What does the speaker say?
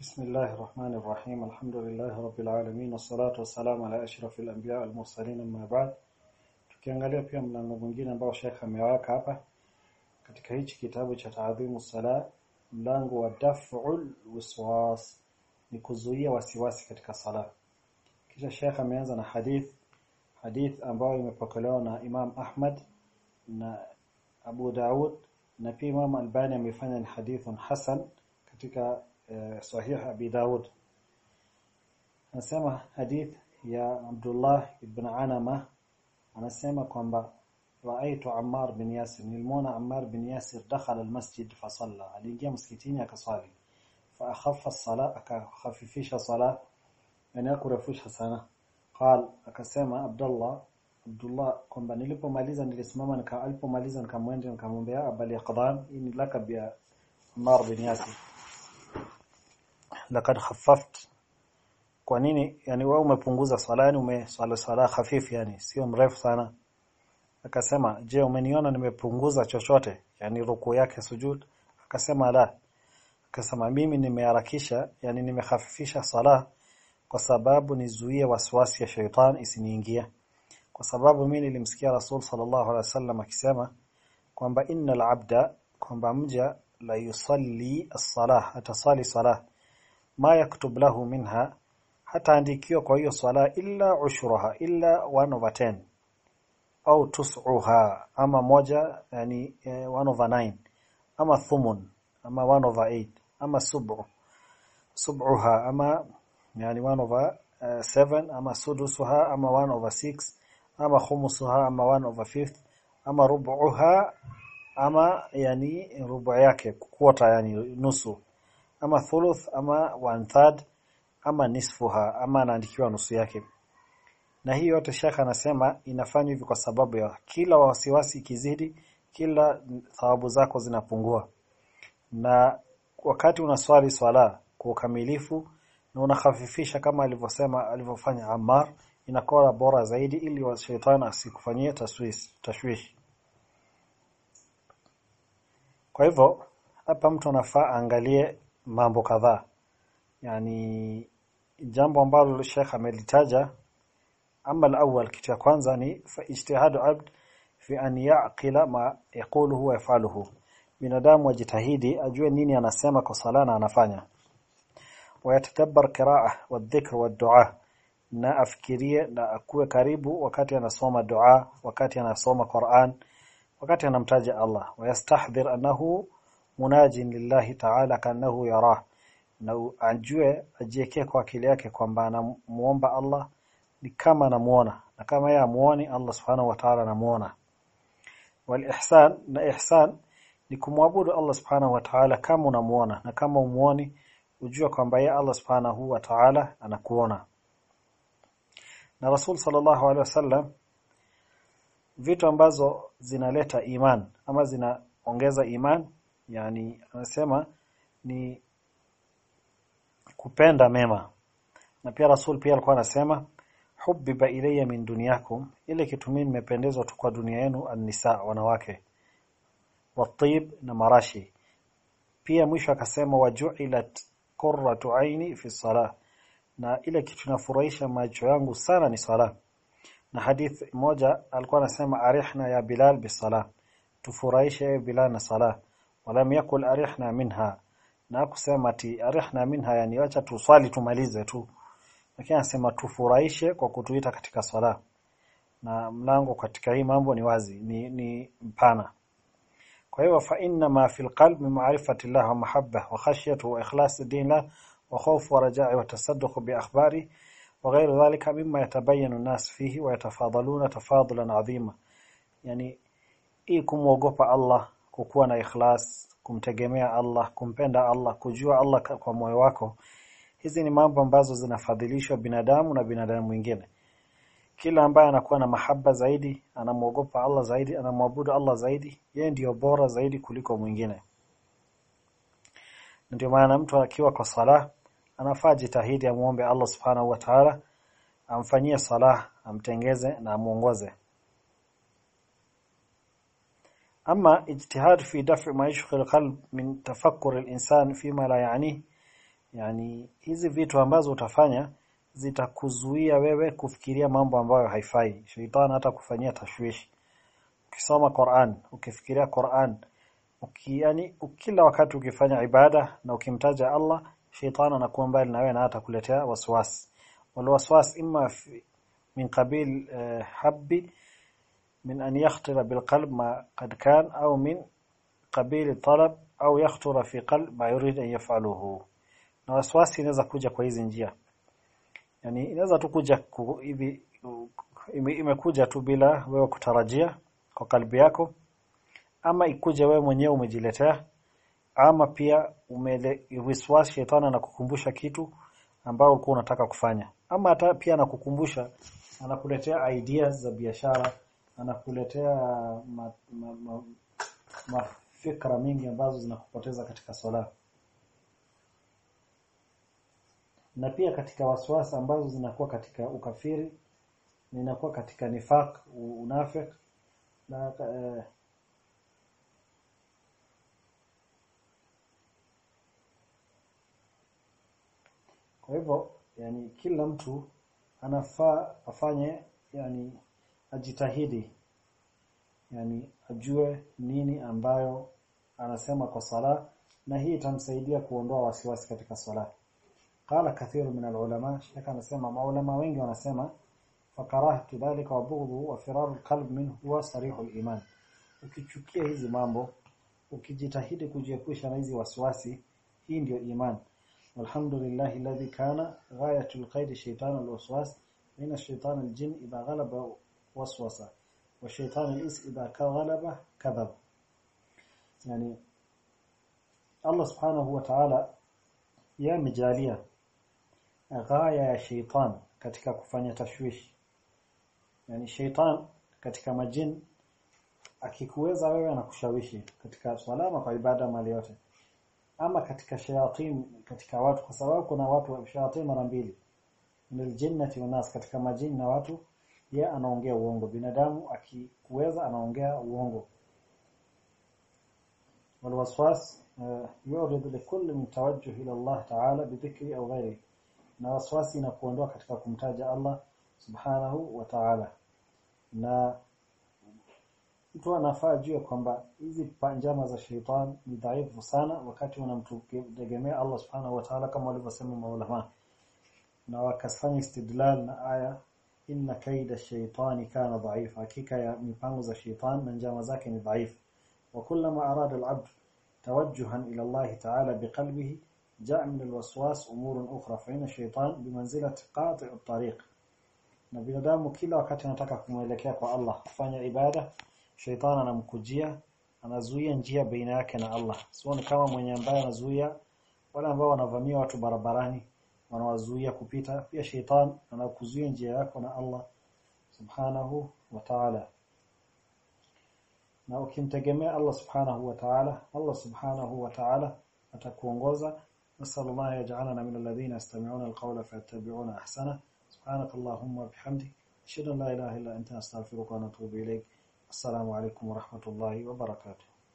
بسم الله الرحمن الرحيم الحمد لله رب العالمين والصلاة والسلام على أشرف الأنبياء المرسلين أما بعد tukiangalia pia mlango mwingine ambao Sheikh ameweka hapa katika hichi kitabu cha taadhimu sala mlango wa daf'ul waswas ni kuzuia wasiwasi katika sala kisha Sheikh ameanza na hadith hadith ambayo imepokelewa na Imam Ahmad na Abu Daud na pia Imam Albani amefanya ni hadithun hasan katika صحيح أبي داود. نسمى حديث يا عبد الله بن عنمة أنا سمع كم رأيت عمار بن ياسر نلمون عمار بن ياسر دخل المسجد فصلى. علي جام سكتين يا كصالي. فأخف الصلاة كخففيش الصلاة أنا أكو رفوش حسنة قال أكسمى عبد الله عبد الله كم بني لبوا ماليزا نلسمام أنك ألبوا ماليزا كم وين كم وين بيا أبلي قضان إن لك بيا عمار بن ياسر. Laqad khaffafta kwa nini yani wewe umepunguza swala yani umeswala swala hafifu yani sio mrefu sana. Akasema je umeniona nimepunguza chochote? Yani ruku yake sujud. Akasema la. Akasema mimi nimeharakisha yani nimehafifisha sala kwa sababu nizuie waswasi ya shaitan isiniingia kwa sababu mimi nilimsikia Rasul sallallahu alaihi wasallam akisema kwamba innal abda kwamba mja la yusalli as-salah atasali salah ma yaktub lahu minha hataandikiwa kwa hiyo swala illa ushruha illa one over ten au tus'uha ama moja yani eh, one over nine ama thumun ama one over eight ama sub'u sub'uha ama yani one over uh, seven ama sudusuha ama one over six ama khumusuha ama one over fifth ama rubuha ama yani rubu yake quarter yani nusu ama thuluth ama one third ama nisfuha ama anaandikiwa nusu yake. Na hii yote shaka anasema inafanywa hivi kwa sababu ya kila wasiwasi ikizidi kila thawabu zako zinapungua. Na wakati unaswali swala kwa ukamilifu na unahafifisha kama alivyosema alivyofanya Ammar inakuwa bora zaidi ili shetani asikufanyie tashwishi kwa hivyo hapa mtu anafaa angalie mambo kadhaa. Yani jambo ambalo Sheikh amelitaja ama al-awwal kitu ya kwanza ni fa ijtihadu abd fi an yaqila ma yaquluhu wa yafaluhu. Binadamu ajitahidi ajue nini anasema kwa sala na anafanya. Wayatadabbar qiraa wa dhikr wa dua. Na afikirie na akuwe karibu wakati anasoma dua wakati anasoma Qur'an wakati anamtaja Allah. Wayastahdhir annahu munajin lillahi ta'ala kanahu yarah. Na ajue ajiekee kwa akili yake kwamba anamuomba Allah ni kama anamuona. Na kama yeye amuoni Allah subhanahu wa ta'ala anamuona. Wal ihsan na ihsan ni kumwabudu Allah subhanahu wa ta'ala kama unamuona. Na kama umuoni ujue kwamba yeye Allah subhanahu wa ta'ala anakuona. Na Rasul sallallahu alaihi wasallam vitu ambazo zinaleta iman ama zinaongeza iman yani anasema ni kupenda mema. Na pia Rasul pia alikuwa anasema hubbiba ilayya min dunyakum. Ile kitu mimi nimependezwa tu kwa dunia yenu an-nisa wanawake. Watib na marashi. Pia mwisho akasema waju'ilat qurratu aini fi salah na ile kitu nafurahisha macho yangu sana ni sala na hadith moja alikuwa anasema arihna ya bilal bisala tufurahishe bilal na sala walam yakul arihna minha. Na kusema ti arihna minha yani acha tuswali tumalize tu. Lakini anasema tufurahishe kwa kutuita katika swala. Na mlango katika hii mambo ni wazi ni, ni mpana. Kwa hiyo fa inna ma fil qalbi ma'rifati Allah wa mahabba wa khashyatu wa ikhlas dinillah wa khawf wa raja'i wa tasadduq bi akhbari wa ghayr dhalika mimma yatabayyanu an-nas fihi wa yatafadaluna tafadulan 'azima. Yani hii Allah kukuwa na ikhlas kumtegemea Allah kumpenda Allah kujua Allah kwa moyo wako hizi ni mambo ambazo zinafadhilishwa binadamu na binadamu mwingine. Kila ambaye anakuwa na mahaba zaidi anamwogopa Allah zaidi anamwabudu Allah zaidi yeye ndiyo bora zaidi kuliko mwingine. Ndio maana mtu akiwa kwa sala anafaa jitahidi amuombe Allah subhanahu wa ta'ala amfanyie sala amtengeze na amuongoze أما اجتهاد في دفع ما يشغل القلب من تفكر الإنسان فيما لا يعنيه yani hizi vitu ambazo utafanya zitakuzuia wewe kufikiria mambo ambayo haifai sheitani hata kufanyia tashwishi ukisoma Qur'an ukifikiria Qur'an uki, yani kila wakati ukifanya ibada na ukimtaja Allah sheitani anakuwa mbali na wewe na hata kuletea waswasi wal waswas imma fi, min qabil uh, habbi من أن يخطر بالقلب ما قد كان أو من قبيل الطلب أو يخطر في قلب ما يريد أن يفعله na wasiwasi inaweza kuja kwa hizi njia yani inaweza tu kuja hivi ime, imekuja tu bila wewe kutarajia kwa kalbi yako ama ikuja wewe mwenyewe umejiletea ama pia umewiswasi shetani na kukumbusha kitu ambao ulikuwa unataka kufanya ama hata pia anakukumbusha anakuletea ideas za biashara anakuletea ma, ma, ma, mafikra mingi ambazo zinakupoteza katika swala. Na pia katika waswasa ambazo zinakuwa katika ukafiri inakuwa katika nifaq unafik na eh, kwa hivyo yani kila mtu anafaa afanye yani ajitahidi yani ajue nini ambayo anasema kwa sala na hii itamsaidia kuondoa wasiwasi katika sala qala kathiru min alulama shaka anasema maulama wengi wanasema fakarahtu dhalika wa bughdhu wa firar alqalb min huwa sarihu aliman. Ukichukia hizi mambo ukijitahidi kujiepusha na hizi wasiwasi hii ndio iman. Alhamdulillah alladhi kana ghayatul qaid shaytan alwaswas min ash-shaytan aljin idha ghalaba waswasa. Wa shaytan al-ins idha kawalaba kadhab. Yani Allah subhanahu wa ta'ala yamejalia ghaya ya shaytan katika kufanya tashwishi. Yani shaytan katika majin akikuweza wewe anakushawishi katika salama kwa ibada mali yote. Ama katika shayatin katika watu kwa sababu kuna watu wa shayatin mara mbili. Min jinnati wanas katika majini na watu yeye anaongea uongo. Binadamu akikuweza anaongea uongo. Walwaswas uh, yurad likulli min tawajjuh ila Allah ta'ala bidhikri au ghairi, na waswasi inakuondoa katika kumtaja Allah subhanahu wa ta'ala, na mtu anafaa jua kwamba hizi panjama za shaitan ni dhaifu sana wakati wanamtegemea Allah subhanahu wa ta'ala, kama walivyosema maulama na wakafanya istidlal na aya inna kaida shaitani kana dhaif hakika ya mipango za sheitan na njama zake ni dhaifu wa kullama arada al-abd tawajjuhan ila Allah ta'ala biqalbihi جاء من الوسواس امور أخرى فإن الشيطان بمنزله قاطع الطريق na binadamu kila wakati anataka kumwelekea kwa Allah kufanya ibada sheitan anamkujia anazuia njia baina yake na Allah sio ni kama mwenye ambaye anazuia wale ambao wanavamia watu barabarani wanawazuia kupita pia sheitan anakuzuia njia yako na Allah subhanahu wa ta'ala na ukimtegemea Allah subhanahu wa ta'ala Allah subhanahu wa ta'ala atakuongoza نسأل الله يجعلنا من الذين يستمعون القول فيتبعون أحسنه سبحانك اللهم وبحمدك أشهد أن لا إله إلا أنت أستغفرك ونتوب إليك السلام عليكم ورحمة الله وبركاته